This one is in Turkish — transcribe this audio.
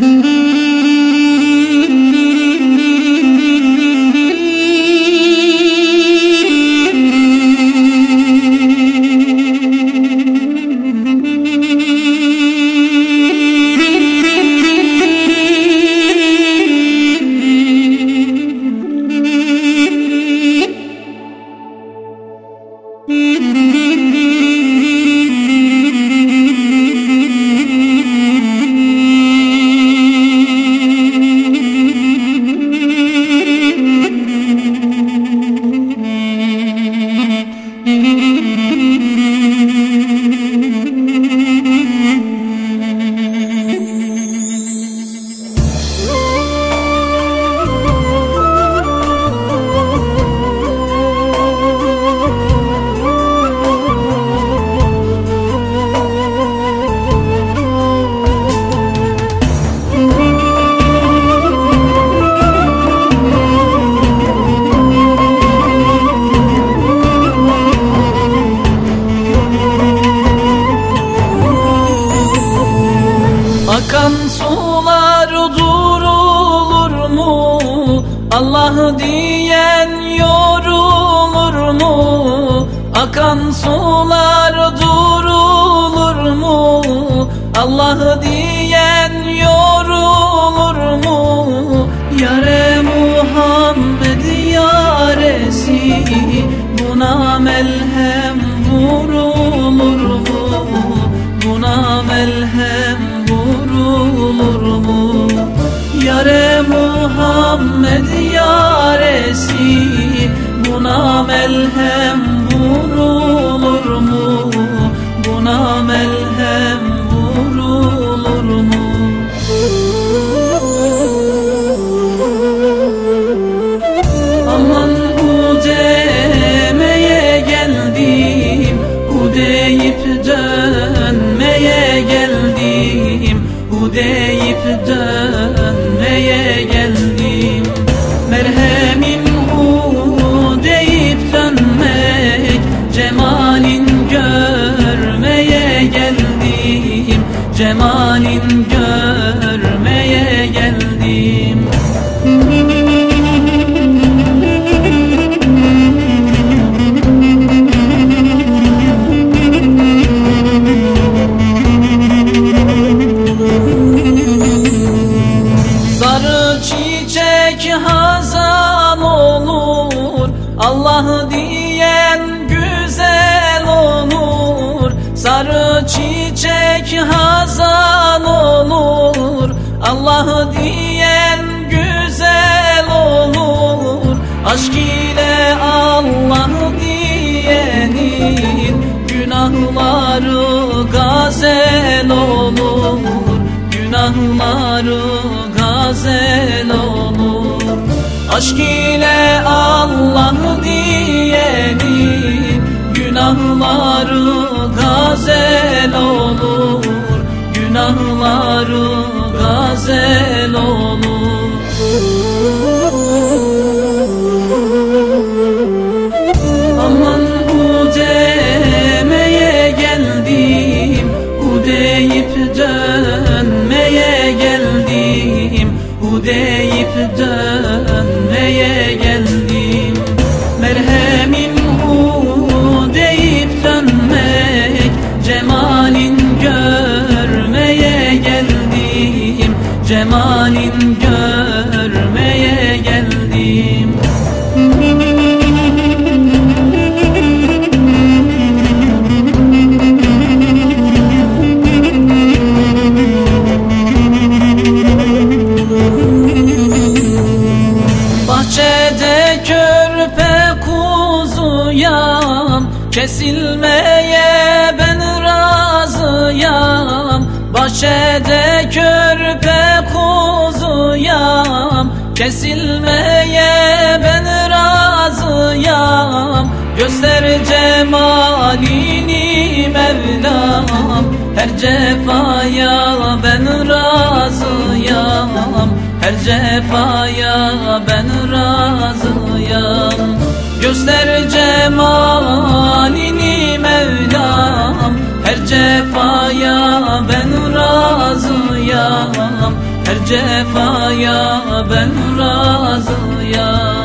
Música Akan sular durulur mu? Allah diyen yorulur mu? Akan sular durulur mu? Allah diyen yorulur mu? Yare Muhammed yaresi Buna melhem vurulur mu? Yare Muhammed yaresi Buna melhem vurulur mu? Buna melhem Allah diyen güzel olur Sarı çiçek hazan olur. Allah diyen güzel olur Aşk ile Allah diyenin Günahları gazel olur. Günahları gazel olur Aşk ile Allah diyenin Günahları gazel olur. Günahları gazel olur. Aman bu demeye geldim Bu deyip dönmeye geldim. Bu deyip Kesilmeye ben razıyam. Bahçede körpe kuzuyam. Kesilmeye ben razıyam. Göster cemalini Mevlam. Her cefaya ben razıyam. Her cefaya ben Göster cemalini Mevlam Her cefaya ben razıyam. Her cefaya ben razıyam